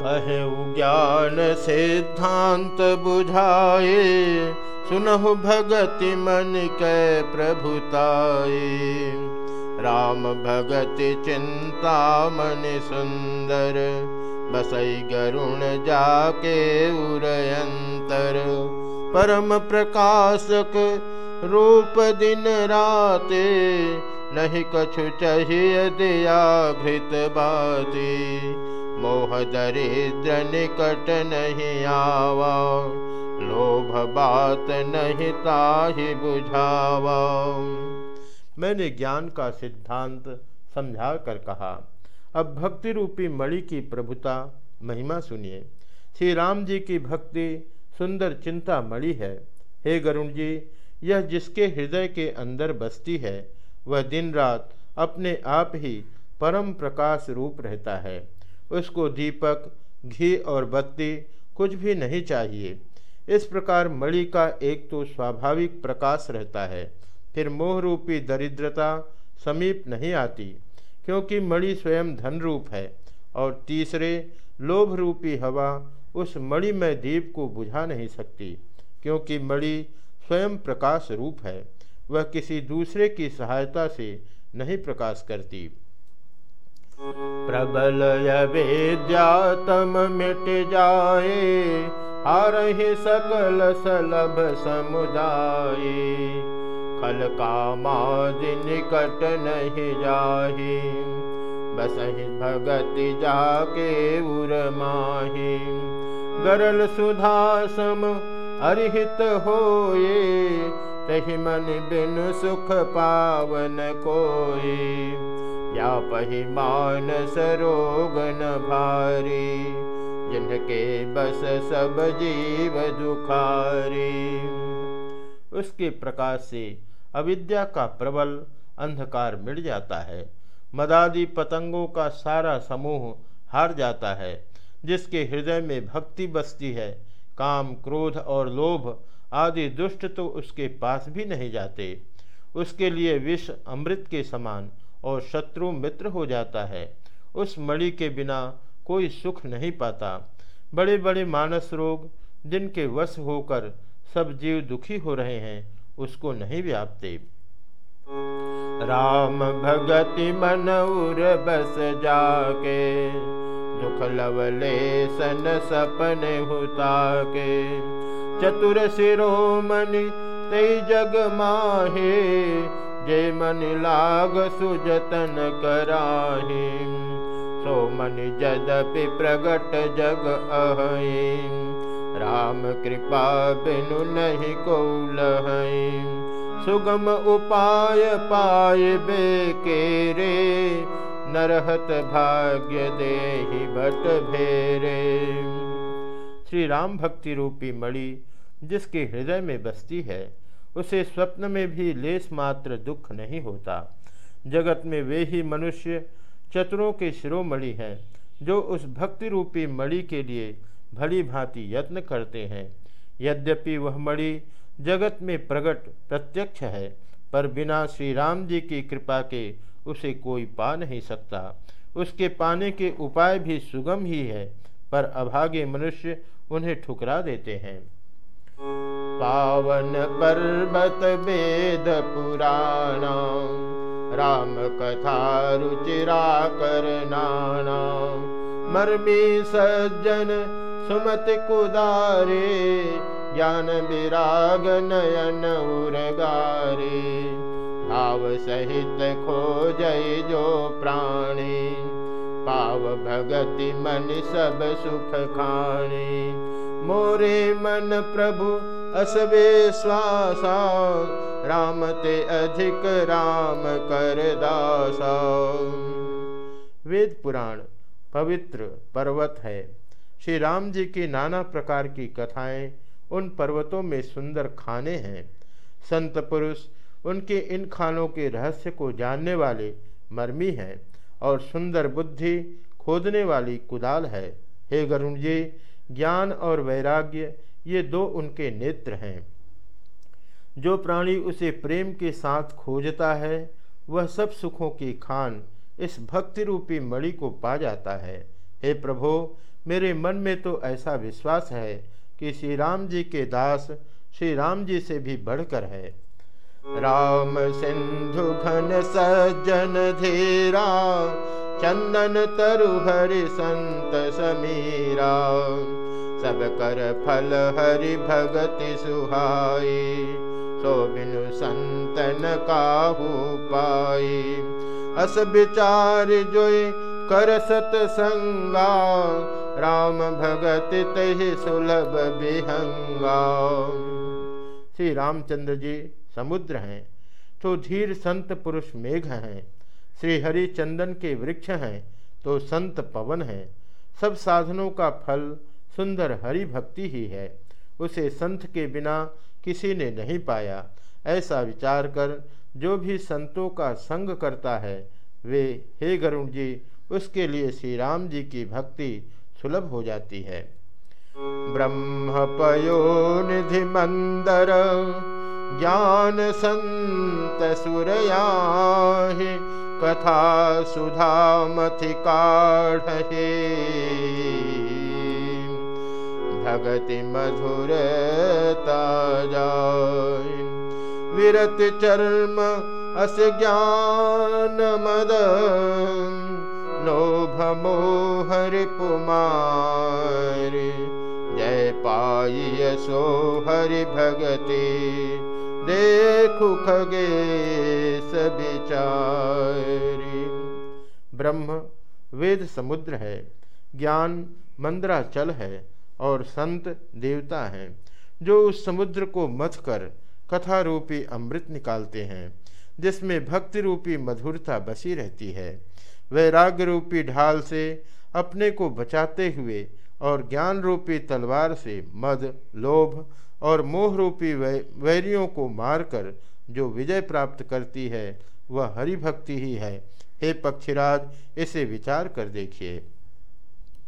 कहे ज्ञान सिद्धांत बुझाए सुनहु भगति मन के प्रभुताए राम भगति चिंता मन सुंदर बसई गरुण जाके उरयंतर। परम प्रकाशक रूप दिन राते नहीं कछु चाहिए दिया घृत बाती मोह दरिद्र निकट नहीं आवा, लोभ बात नहीं ताहि बुझावा। मैंने ज्ञान का सिद्धांत समझा कर कहा, अब भक्ति रूपी मणि की प्रभुता, महिमा सुनिए। श्री राम जी की भक्ति सुंदर चिंता मणि है। हे गरुण जी, यह जिसके हृदय के अंदर बसती है, वह दिन रात अपने आप ही परम प्रकाश रूप रहता है। उसको दीपक, घी और बत्ती कुछ भी नहीं चाहिए। इस प्रकार मणि का एक तो स्वाभाविक प्रकाश रहता है, फिर मोह रूपी दरिद्रता समीप नहीं आती, क्योंकि मणि स्वयं धन रूप है, और तीसरे लोभ रूपी हवा उस मणि में दीप को बुझा नहीं सकती, क्योंकि मणि स्वयं प्रकाश रूप है, वह किसी दूसरे की सहायता से नहीं प्रकाश करती। प्रबल मिट जाए हारहि सकल सलभ समुदाय। कामाद निकट नहीं जाहि बसहि भगति जाके उर माही। गरल सुधा सम अरिहित होए तहि मन बिन सुख पावन कोई व्यापहि मानस रोग न भारी, जिनके बस सब जीव दुखारी। उसके प्रकाश से अविद्या का प्रबल अंधकार मिट जाता है। मदादी पतंगों का सारा समूह हार जाता है, जिसके हृदय में भक्ति बसती है। काम, क्रोध और लोभ आदि दुष्ट तो उसके पास भी नहीं जाते। उसके लिए विष अमृत के समान और शत्रु मित्र हो जाता है। उस मणि के बिना कोई सुख नहीं पाता। बड़े बड़े मानस रोग जिनके वश होकर सब जीव दुखी हो रहे हैं, उसको नहीं व्यापते। राम भगति मन उर बस जाके, दुख लवले सन सपने के चतुर सिरोमणि ते जग माहे जे मन लाग सुजतन कराही, सो मन जदपि प्रगट जग अहि। राम कृपा बिनु नहीं कौल सुगम उपाय पाए बेकेरे नरहत भाग्य दे भट भेरे। श्री राम भक्ति रूपी मणि, जिसके हृदय में बसती है उसे स्वप्न में भी लेस मात्र दुख नहीं होता। जगत में वे ही मनुष्य चतुरों के शिरोमणि हैं, जो उस भक्ति रूपी मणि के लिए भली भांति यत्न करते हैं। यद्यपि वह मणि जगत में प्रकट प्रत्यक्ष है, पर बिना श्री राम जी की कृपा के उसे कोई पा नहीं सकता। उसके पाने के उपाय भी सुगम ही है, पर अभागे मनुष्य उन्हें ठुकरा देते हैं। पावन पर्वत वेद पुराण राम कथा रुचिरा करनाना मर्मी सज्जन सुमति कुदारे ज्ञान विराग नयन उरगारे। भाव सहित जय जो प्राणी पाव भगति मन सब सुख खाणी मोरे मन प्रभु, असवे श्वासा राम ते अधिक राम कर दासा। वेद पुराण, पवित्र पर्वत है। श्री राम जी की नाना प्रकार की कथाएँ उन पर्वतों में सुंदर खाने हैं। संत पुरुष उनके इन खानों के रहस्य को जानने वाले मर्मी हैं और सुंदर बुद्धि खोदने वाली कुदाल है। हे गरुण जी ज्ञान और वैराग्य, ये दो उनके नेत्र हैं। जो प्राणी उसे प्रेम के साथ खोजता है, वह सब सुखों की खान इस भक्ति रूपी मणि को पा जाता है। हे प्रभो, मेरे मन में तो ऐसा विश्वास है कि श्री राम जी के दास श्री राम जी से भी बढ़कर है। राम सिंधु घन सज्जन धीरा चंदन तरु हरि संत समीरा। सब कर फल हरि भगति सुहाई सो बिनु संतन काहू पाई अस विचार जोई कर सतसंगा राम भगत तहि सुलभ विहंगा श्री रामचंद्र जी समुद्र हैं तो धीर संत पुरुष मेघ हैं। श्री हरि चंदन के वृक्ष हैं तो संत पवन हैं। सब साधनों का फल सुंदर हरि भक्ति ही है। उसे संत के बिना किसी ने नहीं पाया। ऐसा विचार कर जो भी संतों का संग करता है, वे, हे गरुण जी, उसके लिए श्री राम जी की भक्ति सुलभ हो जाती है। ब्रह्म पयो निधि मंदर, ज्ञान संत सुरया कथा सुधा मथि काढ़े भगति मधुर विरत चर्म अस ज्ञान मद लोभ मोहर पुमार जय पाई सो हरि भगति। देखु खगे सबिचारी ब्रह्म, वेद, समुद्र है, ज्ञान, मंद्राचल है और संत, देवता हैं, जो उस समुद्र को मथ कर कथा रूपी अमृत निकालते हैं, जिसमें भक्ति रूपी मधुरता बसी रहती है। वैराग्य रूपी ढाल से अपने को बचाते हुए और ज्ञान रूपी तलवार से मद, लोभ और मोह रूपी वैरियों को मारकर जो विजय प्राप्त करती है, वह हरि भक्ति ही है। हे पक्षीराज, इसे विचार कर देखिए।